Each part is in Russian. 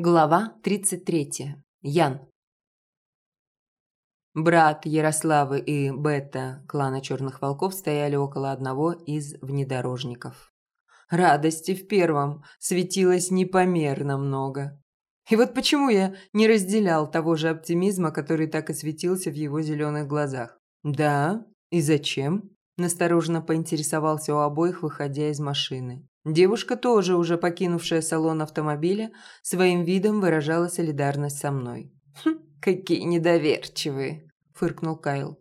Глава 33. Ян. Брат Ярославы и Бета клана Черных Волков стояли около одного из внедорожников. Радости в первом светилось непомерно много. И вот почему я не разделял того же оптимизма, который так и светился в его зеленых глазах. «Да? И зачем?» – настороженно поинтересовался у обоих, выходя из машины. Девушка, тоже уже покинувшая салон автомобиля, своим видом выражала солидарность со мной. «Хм, какие недоверчивые!» – фыркнул Кайл.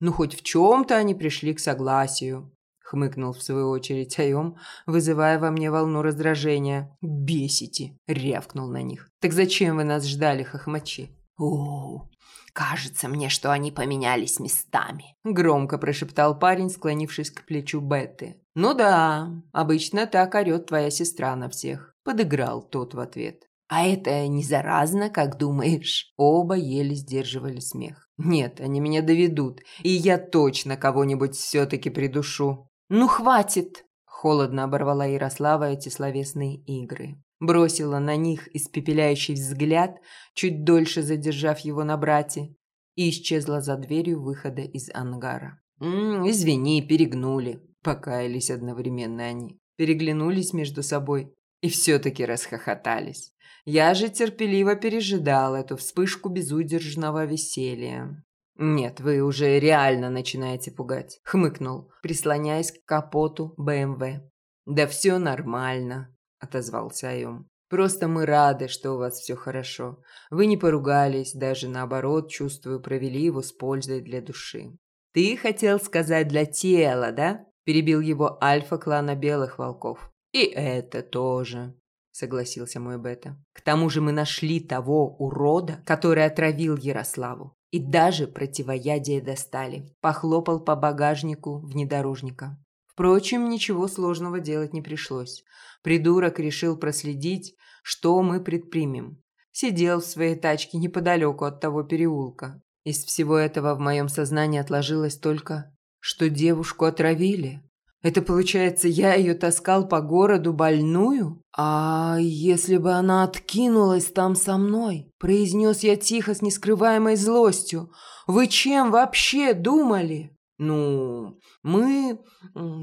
«Ну, хоть в чем-то они пришли к согласию», – хмыкнул в свою очередь Айом, вызывая во мне волну раздражения. «Бесите!» – рявкнул на них. «Так зачем вы нас ждали, хохмачи?» «О, кажется мне, что они поменялись местами», – громко прошептал парень, склонившись к плечу Бетты. «Ну да, обычно так орёт твоя сестра на всех», – подыграл тот в ответ. «А это не заразно, как думаешь?» Оба еле сдерживали смех. «Нет, они меня доведут, и я точно кого-нибудь все-таки придушу». «Ну хватит!» – холодно оборвала Ярослава эти словесные игры. Бросила на них испепеляющий взгляд, чуть дольше задержав его на брате, и исчезла за дверью выхода из ангара. «М -м, «Извини, перегнули», Покаялись одновременно они, переглянулись между собой и все-таки расхохотались. Я же терпеливо пережидал эту вспышку безудержного веселья. «Нет, вы уже реально начинаете пугать», — хмыкнул, прислоняясь к капоту БМВ. «Да все нормально», — отозвался Айом. «Просто мы рады, что у вас все хорошо. Вы не поругались, даже наоборот, чувствую, провели его с пользой для души». «Ты хотел сказать для тела, да?» перебил его альфа клана белых волков. И это тоже, согласился мой бета. К тому же мы нашли того урода, который отравил Ярославу. И даже противоядие достали. Похлопал по багажнику внедорожника. Впрочем, ничего сложного делать не пришлось. Придурок решил проследить, что мы предпримем. Сидел в своей тачке неподалеку от того переулка. Из всего этого в моем сознании отложилось только что девушку отравили. Это получается, я ее таскал по городу больную? А если бы она откинулась там со мной? Произнес я тихо с нескрываемой злостью. Вы чем вообще думали? Ну, мы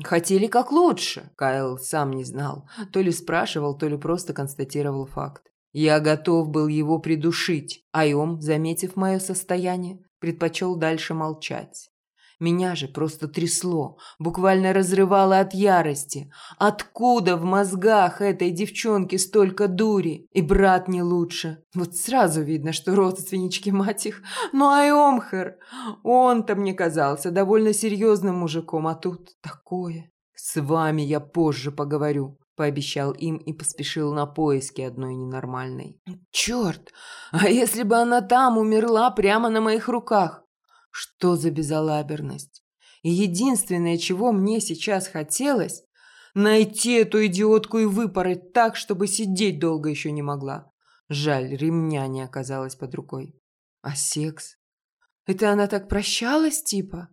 хотели как лучше. Кайл сам не знал. То ли спрашивал, то ли просто констатировал факт. Я готов был его придушить. Айом, заметив мое состояние, предпочел дальше молчать. Меня же просто трясло, буквально разрывало от ярости. Откуда в мозгах этой девчонки столько дури? И брат не лучше. Вот сразу видно, что родственнички, мать их. Ну, Айомхер, он-то мне казался довольно серьезным мужиком, а тут такое. С вами я позже поговорю пообещал им и поспешил на поиски одной ненормальной. Черт! А если бы она там умерла прямо на моих руках? Что за безалаберность? И единственное, чего мне сейчас хотелось, найти эту идиотку и выпороть так, чтобы сидеть долго еще не могла. Жаль, ремня не оказалось под рукой. А секс? Это она так прощалась, типа?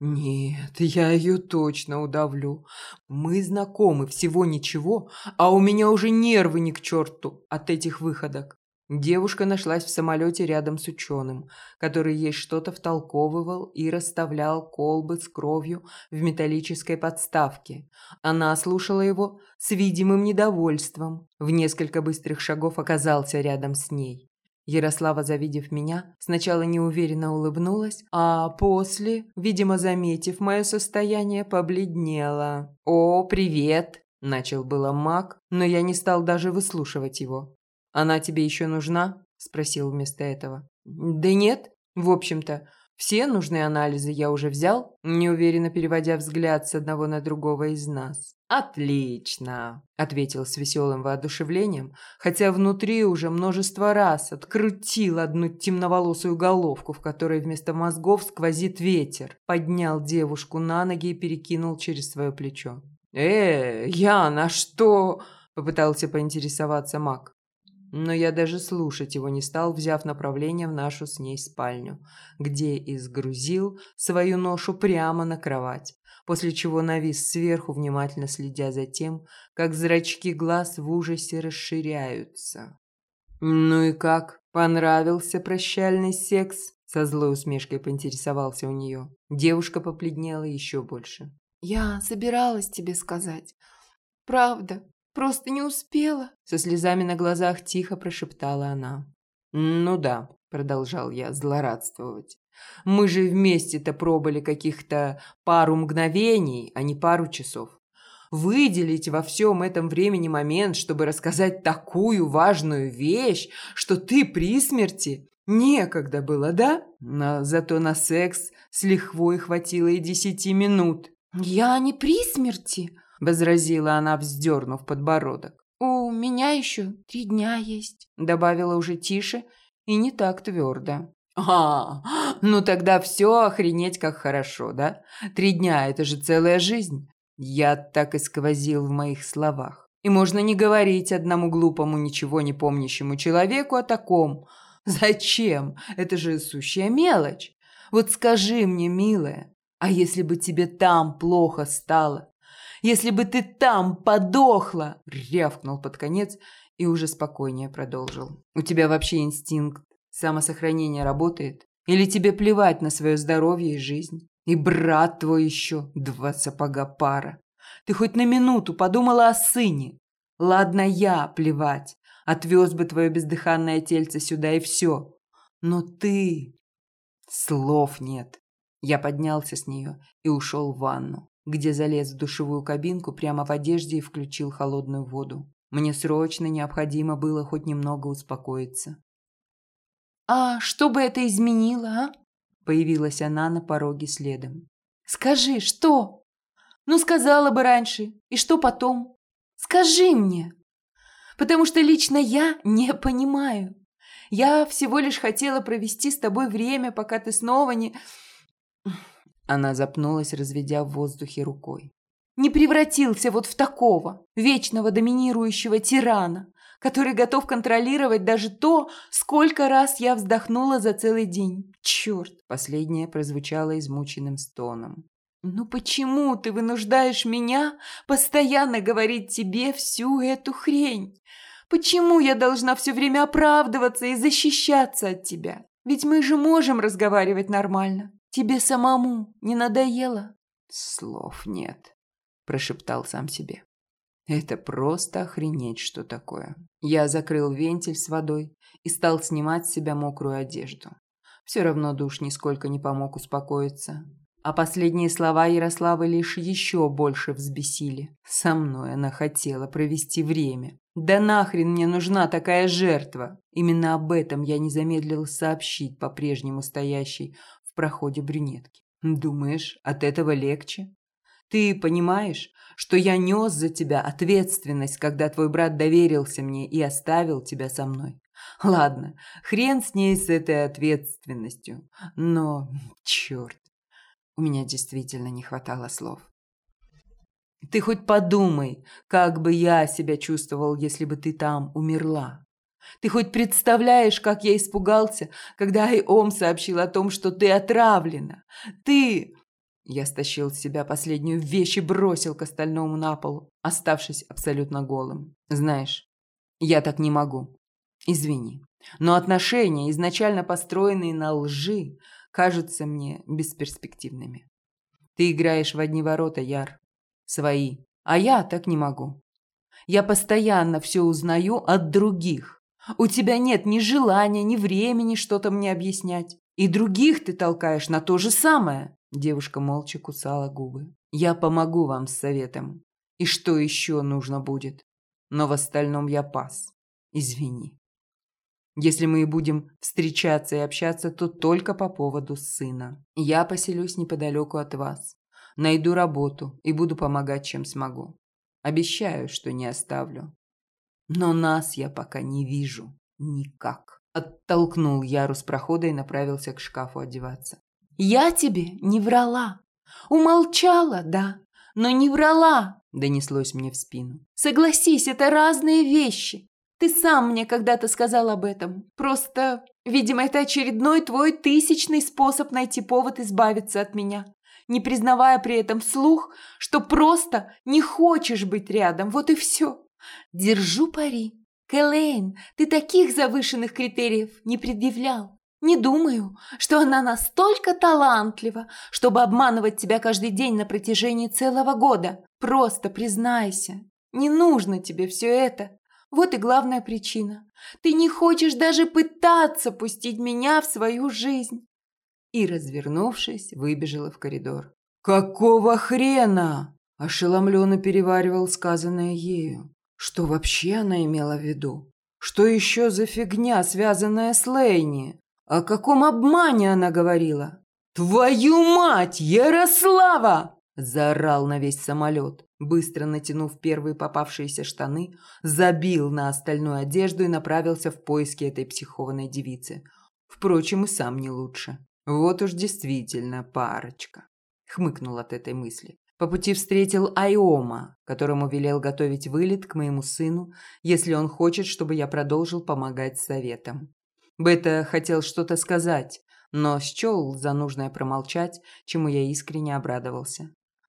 Нет, я ее точно удавлю. Мы знакомы всего ничего, а у меня уже нервы ни к черту от этих выходок. Девушка нашлась в самолете рядом с ученым, который ей что-то втолковывал и расставлял колбы с кровью в металлической подставке. Она слушала его с видимым недовольством. В несколько быстрых шагов оказался рядом с ней. Ярослава, завидев меня, сначала неуверенно улыбнулась, а после, видимо, заметив мое состояние, побледнела. «О, привет!» – начал было маг, но я не стал даже выслушивать его. «Она тебе еще нужна?» – спросил вместо этого. «Да нет, в общем-то. Все нужные анализы я уже взял», неуверенно переводя взгляд с одного на другого из нас. «Отлично», – ответил с веселым воодушевлением, хотя внутри уже множество раз открутил одну темноволосую головку, в которой вместо мозгов сквозит ветер, поднял девушку на ноги и перекинул через свое плечо. «Э, Яна, что?» – попытался поинтересоваться маг но я даже слушать его не стал, взяв направление в нашу с ней спальню, где и сгрузил свою ношу прямо на кровать, после чего навис сверху, внимательно следя за тем, как зрачки глаз в ужасе расширяются. «Ну и как? Понравился прощальный секс?» Со злой усмешкой поинтересовался у нее. Девушка побледнела еще больше. «Я собиралась тебе сказать. Правда, просто не успела». Со слезами на глазах тихо прошептала она. «Ну да», — продолжал я злорадствовать. «Мы же вместе-то пробыли каких-то пару мгновений, а не пару часов. Выделить во всем этом времени момент, чтобы рассказать такую важную вещь, что ты при смерти, некогда было, да? Но зато на секс с лихвой хватило и десяти минут». «Я не при смерти», — возразила она, вздернув подбородок. «У меня еще три дня есть», — добавила уже тише и не так твердо. «А, ну тогда все охренеть как хорошо, да? Три дня – это же целая жизнь». Я так и сквозил в моих словах. И можно не говорить одному глупому, ничего не помнящему человеку о таком. Зачем? Это же сущая мелочь. Вот скажи мне, милая, а если бы тебе там плохо стало? Если бы ты там подохла!» Рявкнул под конец и уже спокойнее продолжил. «У тебя вообще инстинкт самосохранения работает? Или тебе плевать на свое здоровье и жизнь? И брат твой еще, два сапога пара. Ты хоть на минуту подумала о сыне? Ладно, я плевать. Отвез бы твое бездыханное тельце сюда и все. Но ты... Слов нет. Я поднялся с нее и ушел в ванну где залез в душевую кабинку прямо в одежде и включил холодную воду. Мне срочно необходимо было хоть немного успокоиться. «А что бы это изменило, а?» Появилась она на пороге следом. «Скажи, что? Ну, сказала бы раньше. И что потом? Скажи мне. Потому что лично я не понимаю. Я всего лишь хотела провести с тобой время, пока ты снова не... Она запнулась, разведя в воздухе рукой. «Не превратился вот в такого, вечного доминирующего тирана, который готов контролировать даже то, сколько раз я вздохнула за целый день. Черт!» Последнее прозвучало измученным стоном. «Ну почему ты вынуждаешь меня постоянно говорить тебе всю эту хрень? Почему я должна все время оправдываться и защищаться от тебя? Ведь мы же можем разговаривать нормально. Тебе самому не надоело?» «Слов нет», – прошептал сам себе. «Это просто охренеть, что такое». Я закрыл вентиль с водой и стал снимать с себя мокрую одежду. Все равно душ нисколько не помог успокоиться. А последние слова Ярославы лишь еще больше взбесили. Со мной она хотела провести время. Да нахрен мне нужна такая жертва? Именно об этом я не замедлил сообщить по-прежнему стоящей в проходе брюнетки. Думаешь, от этого легче? Ты понимаешь, что я нес за тебя ответственность, когда твой брат доверился мне и оставил тебя со мной? Ладно, хрен с ней с этой ответственностью. Но, черт, у меня действительно не хватало слов. Ты хоть подумай, как бы я себя чувствовал, если бы ты там умерла. Ты хоть представляешь, как я испугался, когда Айом сообщил о том, что ты отравлена? Ты...» Я стащил с себя последнюю вещь и бросил к остальному на пол, оставшись абсолютно голым. «Знаешь, я так не могу. Извини. Но отношения, изначально построенные на лжи, кажутся мне бесперспективными. Ты играешь в одни ворота, Яр. Свои. А я так не могу. Я постоянно все узнаю от других. У тебя нет ни желания, ни времени что-то мне объяснять. И других ты толкаешь на то же самое. Девушка молча кусала губы. Я помогу вам с советом. И что еще нужно будет? Но в остальном я пас. Извини. Если мы и будем встречаться и общаться, то только по поводу сына. Я поселюсь неподалеку от вас. Найду работу и буду помогать, чем смогу. Обещаю, что не оставлю. Но нас я пока не вижу. Никак. Оттолкнул Яру с прохода и направился к шкафу одеваться. «Я тебе не врала. Умолчала, да, но не врала», — донеслось мне в спину. «Согласись, это разные вещи. Ты сам мне когда-то сказал об этом. Просто, видимо, это очередной твой тысячный способ найти повод избавиться от меня, не признавая при этом вслух, что просто не хочешь быть рядом. Вот и все. Держу пари. Кэлэйн, ты таких завышенных критериев не предъявлял. Не думаю, что она настолько талантлива, чтобы обманывать тебя каждый день на протяжении целого года. Просто признайся, не нужно тебе все это. Вот и главная причина. Ты не хочешь даже пытаться пустить меня в свою жизнь. И, развернувшись, выбежала в коридор. «Какого хрена?» – ошеломленно переваривал сказанное ею. Что вообще она имела в виду? Что еще за фигня, связанная с Лейни? О каком обмане она говорила? «Твою мать, Ярослава!» – заорал на весь самолет. Быстро натянув первые попавшиеся штаны, забил на остальную одежду и направился в поиски этой психованной девицы. Впрочем, и сам не лучше. Вот уж действительно парочка. Хмыкнул от этой мысли. По пути встретил Айома, которому велел готовить вылет к моему сыну, если он хочет, чтобы я продолжил помогать советам. Бета хотел что-то сказать, но счел за нужное промолчать, чему я искренне обрадовался.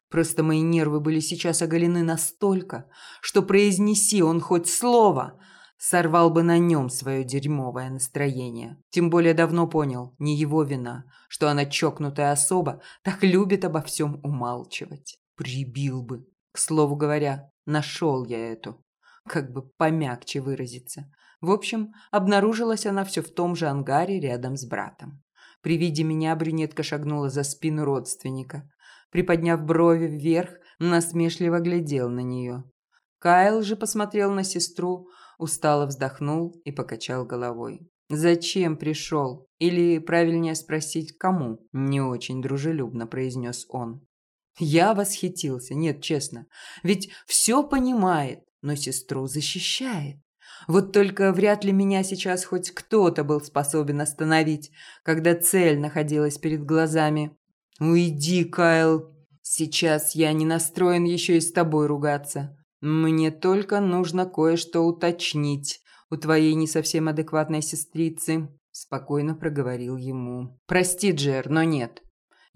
Просто мои нервы были сейчас оголены настолько, что произнеси он хоть слово, сорвал бы на нем свое дерьмовое настроение. Тем более давно понял, не его вина, что она чокнутая особа так любит обо всем умалчивать. Прибил бы. К слову говоря, нашел я эту. Как бы помягче выразиться. В общем, обнаружилась она все в том же ангаре рядом с братом. При виде меня брюнетка шагнула за спину родственника. Приподняв брови вверх, насмешливо глядел на нее. Кайл же посмотрел на сестру, устало вздохнул и покачал головой. «Зачем пришел? Или, правильнее спросить, кому?» – не очень дружелюбно произнес он. Я восхитился, нет, честно. Ведь все понимает, но сестру защищает. Вот только вряд ли меня сейчас хоть кто-то был способен остановить, когда цель находилась перед глазами. «Уйди, Кайл. Сейчас я не настроен еще и с тобой ругаться. Мне только нужно кое-что уточнить у твоей не совсем адекватной сестрицы», – спокойно проговорил ему. «Прости, Джер, но нет.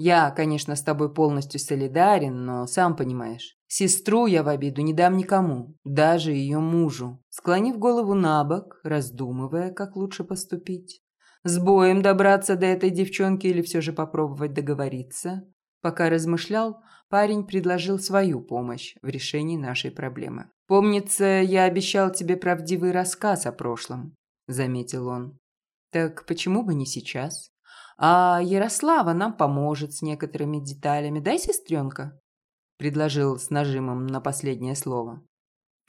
Я, конечно, с тобой полностью солидарен, но сам понимаешь, сестру я в обиду не дам никому, даже ее мужу. Склонив голову на бок, раздумывая, как лучше поступить. С боем добраться до этой девчонки или все же попробовать договориться? Пока размышлял, парень предложил свою помощь в решении нашей проблемы. «Помнится, я обещал тебе правдивый рассказ о прошлом», – заметил он. «Так почему бы не сейчас?» А Ярослава нам поможет с некоторыми деталями, да, сестренка?» Предложил с нажимом на последнее слово.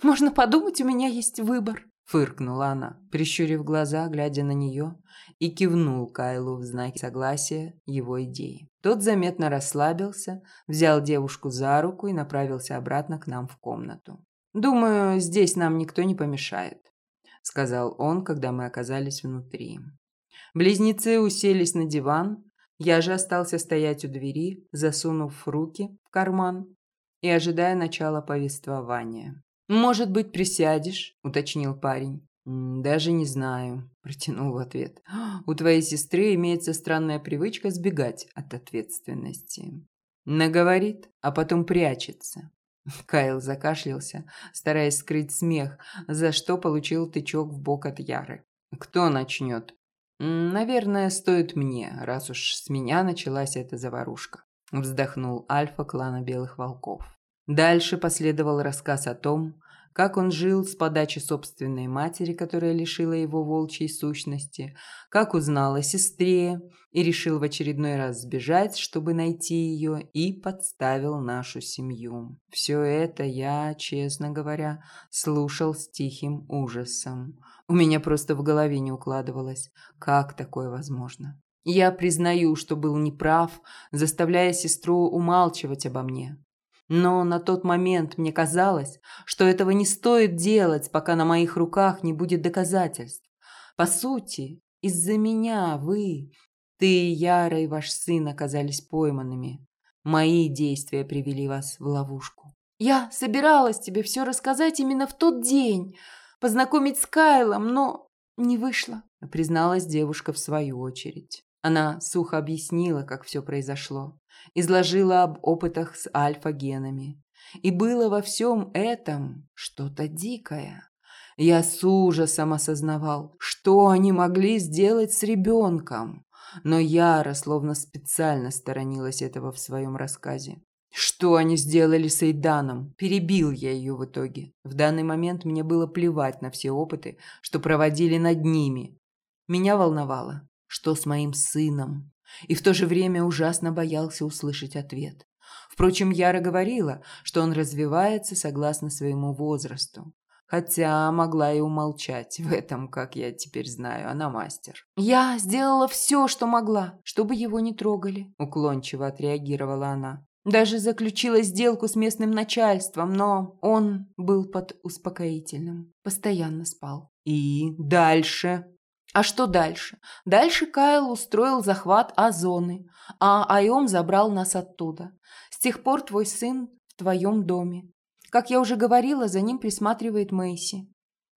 «Можно подумать, у меня есть выбор», – фыркнула она, прищурив глаза, глядя на нее, и кивнул Кайлу в знаке согласия его идеи. Тот заметно расслабился, взял девушку за руку и направился обратно к нам в комнату. «Думаю, здесь нам никто не помешает», – сказал он, когда мы оказались внутри. Близнецы уселись на диван, я же остался стоять у двери, засунув руки в карман и ожидая начала повествования. «Может быть, присядешь?» – уточнил парень. «Даже не знаю», – протянул в ответ. «У твоей сестры имеется странная привычка сбегать от ответственности. Наговорит, а потом прячется». Кайл закашлялся, стараясь скрыть смех, за что получил тычок в бок от Яры. «Кто начнет?» «Наверное, стоит мне, раз уж с меня началась эта заварушка», – вздохнул Альфа клана Белых Волков. Дальше последовал рассказ о том, как он жил с подачи собственной матери, которая лишила его волчьей сущности, как узнал о сестре и решил в очередной раз сбежать, чтобы найти ее, и подставил нашу семью. Все это я, честно говоря, слушал с тихим ужасом. У меня просто в голове не укладывалось, как такое возможно. Я признаю, что был неправ, заставляя сестру умалчивать обо мне. Но на тот момент мне казалось, что этого не стоит делать, пока на моих руках не будет доказательств. По сути, из-за меня вы, ты, Яра и ваш сын оказались пойманными. Мои действия привели вас в ловушку. Я собиралась тебе все рассказать именно в тот день, познакомить с Кайлом, но не вышло, призналась девушка в свою очередь. Она сухо объяснила, как все произошло, изложила об опытах с альфа-генами. И было во всем этом что-то дикое. Я с ужасом осознавал, что они могли сделать с ребенком. Но Яра словно специально сторонилась этого в своем рассказе. Что они сделали с Эйданом? Перебил я ее в итоге. В данный момент мне было плевать на все опыты, что проводили над ними. Меня волновало, что с моим сыном. И в то же время ужасно боялся услышать ответ. Впрочем, Яра говорила, что он развивается согласно своему возрасту. Хотя могла и умолчать. В этом, как я теперь знаю, она мастер. «Я сделала все, что могла, чтобы его не трогали», – уклончиво отреагировала она. Даже заключила сделку с местным начальством, но он был под успокоительным. Постоянно спал. И дальше? А что дальше? Дальше Кайл устроил захват Озоны, а Айом забрал нас оттуда. С тех пор твой сын в твоем доме. Как я уже говорила, за ним присматривает Мэйси.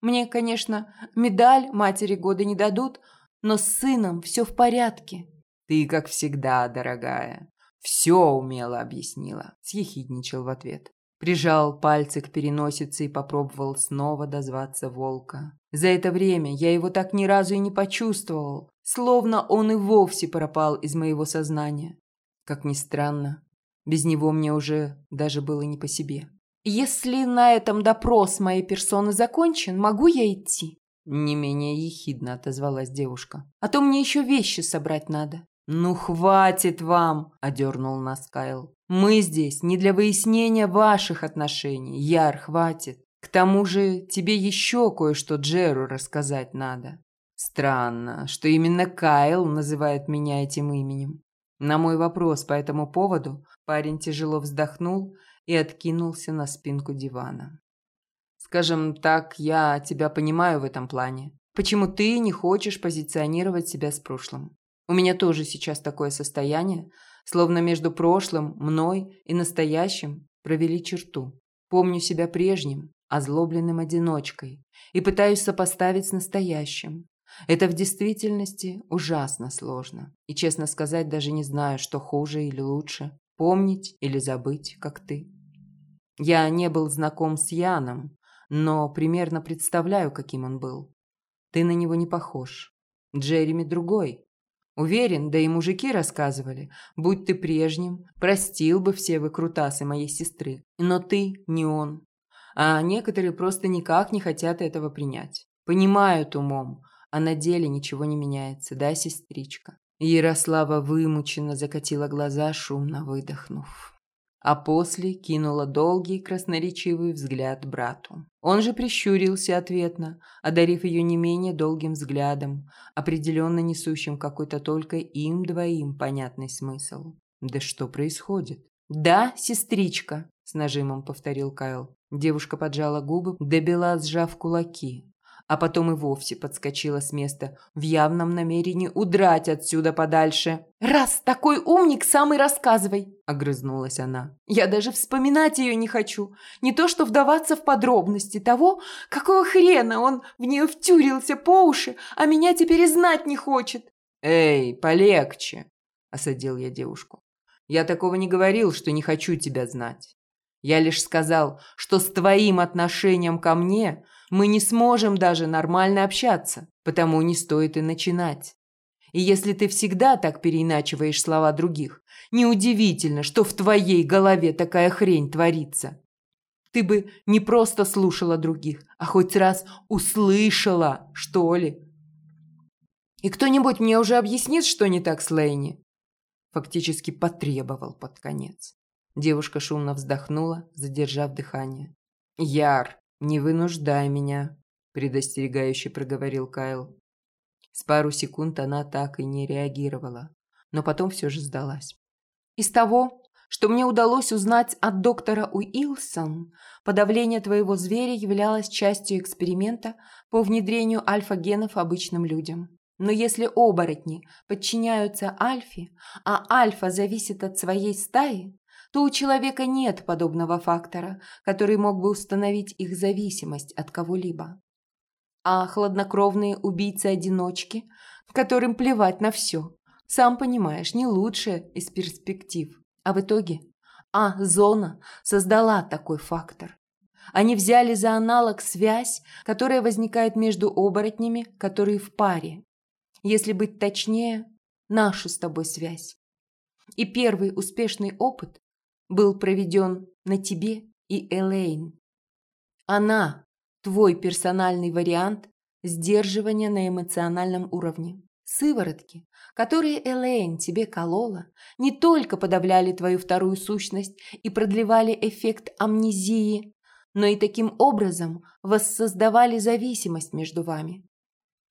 Мне, конечно, медаль матери года не дадут, но с сыном все в порядке. Ты, как всегда, дорогая. «Все умело объяснила», – съехидничал в ответ. Прижал пальцы к переносице и попробовал снова дозваться волка. За это время я его так ни разу и не почувствовал, словно он и вовсе пропал из моего сознания. Как ни странно, без него мне уже даже было не по себе. «Если на этом допрос моей персоны закончен, могу я идти?» Не менее ехидно отозвалась девушка. «А то мне еще вещи собрать надо». «Ну, хватит вам!» – одернул нас Кайл. «Мы здесь не для выяснения ваших отношений. Яр, хватит. К тому же тебе еще кое-что Джеру рассказать надо. Странно, что именно Кайл называет меня этим именем. На мой вопрос по этому поводу парень тяжело вздохнул и откинулся на спинку дивана. «Скажем так, я тебя понимаю в этом плане. Почему ты не хочешь позиционировать себя с прошлым? У меня тоже сейчас такое состояние, словно между прошлым, мной и настоящим провели черту. Помню себя прежним, озлобленным одиночкой, и пытаюсь сопоставить с настоящим. Это в действительности ужасно сложно. И, честно сказать, даже не знаю, что хуже или лучше – помнить или забыть, как ты. Я не был знаком с Яном, но примерно представляю, каким он был. Ты на него не похож. Джереми другой, Уверен, да и мужики рассказывали, будь ты прежним, простил бы все выкрутасы моей сестры. Но ты не он. А некоторые просто никак не хотят этого принять. Понимают умом, а на деле ничего не меняется, да, сестричка? Ярослава вымученно закатила глаза, шумно выдохнув а после кинула долгий красноречивый взгляд брату. Он же прищурился ответно, одарив ее не менее долгим взглядом, определенно несущим какой-то только им двоим понятный смысл. «Да что происходит?» «Да, сестричка», — с нажимом повторил Кайл. Девушка поджала губы, добила, сжав кулаки, а потом и вовсе подскочила с места в явном намерении удрать отсюда подальше. «Раз такой умник, сам и рассказывай!» – огрызнулась она. «Я даже вспоминать ее не хочу. Не то что вдаваться в подробности того, какого хрена он в нее втюрился по уши, а меня теперь и знать не хочет». «Эй, полегче!» – осадил я девушку. «Я такого не говорил, что не хочу тебя знать. Я лишь сказал, что с твоим отношением ко мне мы не сможем даже нормально общаться, потому не стоит и начинать. И если ты всегда так переиначиваешь слова других, неудивительно, что в твоей голове такая хрень творится. Ты бы не просто слушала других, а хоть раз услышала, что ли. И кто-нибудь мне уже объяснит, что не так с Лейни? Фактически потребовал под конец. Девушка шумно вздохнула, задержав дыхание. Яр, «Не вынуждай меня», – предостерегающе проговорил Кайл. С пару секунд она так и не реагировала, но потом все же сдалась. «Из того, что мне удалось узнать от доктора Уилсон, подавление твоего зверя являлось частью эксперимента по внедрению альфа-генов обычным людям. Но если оборотни подчиняются альфе, а альфа зависит от своей стаи, то у человека нет подобного фактора, который мог бы установить их зависимость от кого-либо. А хладнокровные убийцы-одиночки, которым плевать на все, сам понимаешь, не лучшее из перспектив. А в итоге А-зона создала такой фактор. Они взяли за аналог связь, которая возникает между оборотнями, которые в паре. Если быть точнее, нашу с тобой связь. И первый успешный опыт был проведен на тебе и Элейн. Она – твой персональный вариант сдерживания на эмоциональном уровне. Сыворотки, которые Элейн тебе колола, не только подавляли твою вторую сущность и продлевали эффект амнезии, но и таким образом воссоздавали зависимость между вами.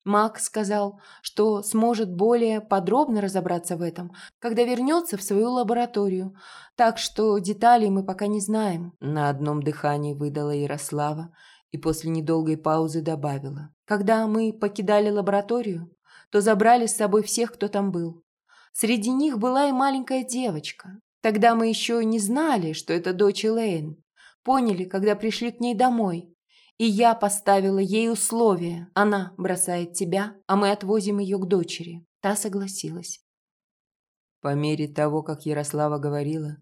Мак сказал, что сможет более подробно разобраться в этом, когда вернется в свою лабораторию, так что деталей мы пока не знаем. На одном дыхании выдала Ярослава и после недолгой паузы добавила. Когда мы покидали лабораторию, то забрали с собой всех, кто там был. Среди них была и маленькая девочка. Тогда мы еще не знали, что это дочь Элейн. Поняли, когда пришли к ней домой. И я поставила ей условие. Она бросает тебя, а мы отвозим ее к дочери. Та согласилась. По мере того, как Ярослава говорила,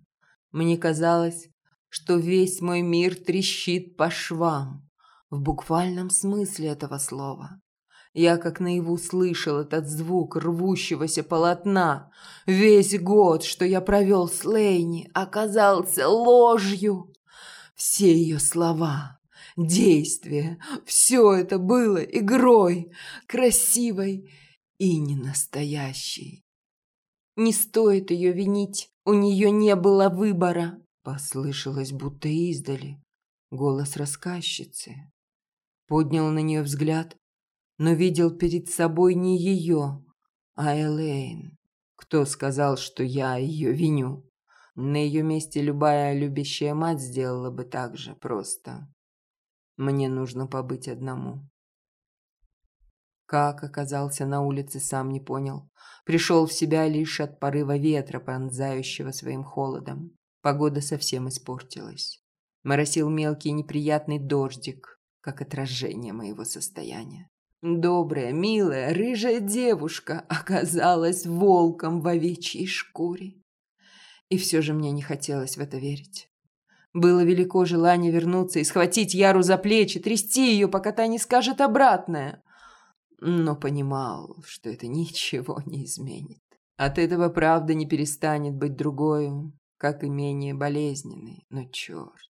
мне казалось, что весь мой мир трещит по швам, в буквальном смысле этого слова. Я как наяву слышал этот звук рвущегося полотна. Весь год, что я провел с Лейни, оказался ложью. Все ее слова, действия. Все это было игрой, красивой и ненастоящей. Не стоит ее винить, у нее не было выбора. Послышалось, будто издали, голос рассказчицы. Поднял на нее взгляд, но видел перед собой не ее, а Элейн. Кто сказал, что я ее виню? На ее месте любая любящая мать сделала бы так же просто. Мне нужно побыть одному. Как оказался на улице, сам не понял. Пришел в себя лишь от порыва ветра, пронзающего своим холодом. Погода совсем испортилась. Моросил мелкий неприятный дождик, как отражение моего состояния. Добрая, милая, рыжая девушка оказалась волком в овечьей шкуре. И все же мне не хотелось в это верить. Было велико желание вернуться и схватить Яру за плечи, трясти ее, пока та не скажет обратное. Но понимал, что это ничего не изменит. От этого правда не перестанет быть другою, как и менее болезненной. Но черт.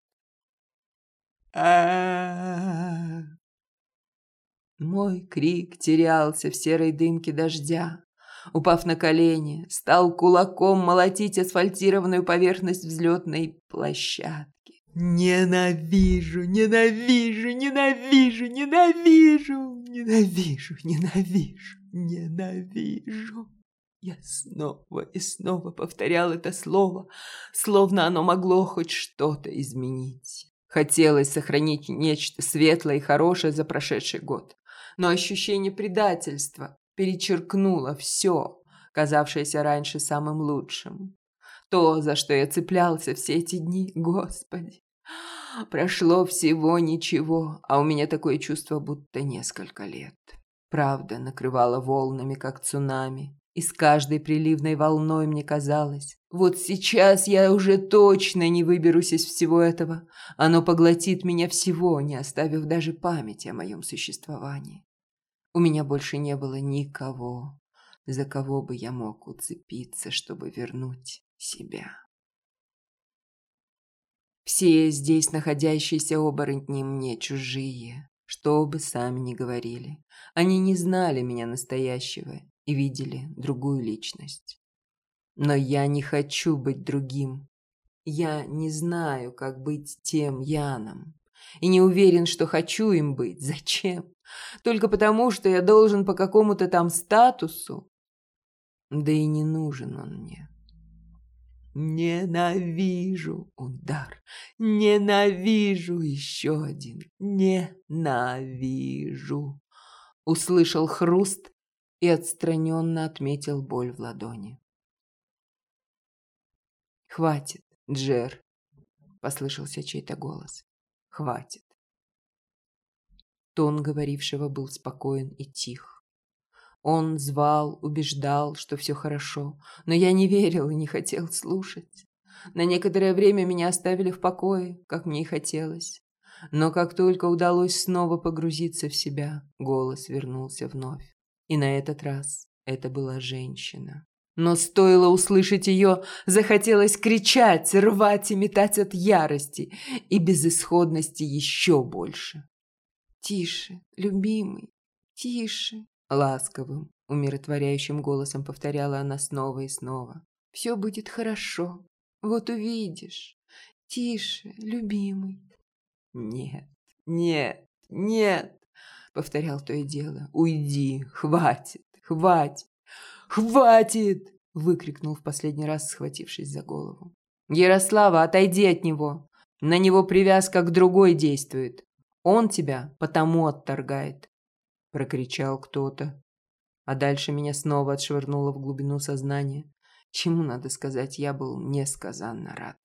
Мой крик терялся в серой дымке дождя. Упав на колени, стал кулаком молотить асфальтированную поверхность взлетной площадки. Ненавижу, ненавижу, ненавижу, ненавижу, ненавижу, ненавижу, ненавижу. Я снова и снова повторял это слово, словно оно могло хоть что-то изменить. Хотелось сохранить нечто светлое и хорошее за прошедший год. Но ощущение предательства перечеркнуло все, казавшееся раньше самым лучшим. То, за что я цеплялся все эти дни, Господи. Прошло всего ничего, а у меня такое чувство, будто несколько лет. Правда накрывала волнами, как цунами, и с каждой приливной волной мне казалось, вот сейчас я уже точно не выберусь из всего этого. Оно поглотит меня всего, не оставив даже памяти о моем существовании. У меня больше не было никого, за кого бы я мог уцепиться, чтобы вернуть себя. Все здесь находящиеся оборотни мне чужие, что бы сами ни говорили. Они не знали меня настоящего и видели другую личность. Но я не хочу быть другим. Я не знаю, как быть тем Яном. И не уверен, что хочу им быть. Зачем? Только потому, что я должен по какому-то там статусу. Да и не нужен он мне. Ненавижу удар. Ненавижу еще один. Ненавижу. Услышал хруст и отстраненно отметил боль в ладони. «Хватит, Джер», — послышался чей-то голос. «Хватит». Тон говорившего был спокоен и тих. Он звал, убеждал, что все хорошо, но я не верил и не хотел слушать. На некоторое время меня оставили в покое, как мне и хотелось. Но как только удалось снова погрузиться в себя, голос вернулся вновь. И на этот раз это была женщина. Но стоило услышать ее, захотелось кричать, рвать и метать от ярости и безысходности еще больше. «Тише, любимый, тише!» Ласковым, умиротворяющим голосом повторяла она снова и снова. «Все будет хорошо. Вот увидишь. Тише, любимый». «Нет, нет, нет!» — повторял то и дело. «Уйди, хватит, хватит, хватит!» — выкрикнул в последний раз, схватившись за голову. «Ярослава, отойди от него! На него привязка к другой действует. Он тебя потому отторгает!» — прокричал кто-то. А дальше меня снова отшвырнуло в глубину сознания, чему, надо сказать, я был несказанно рад.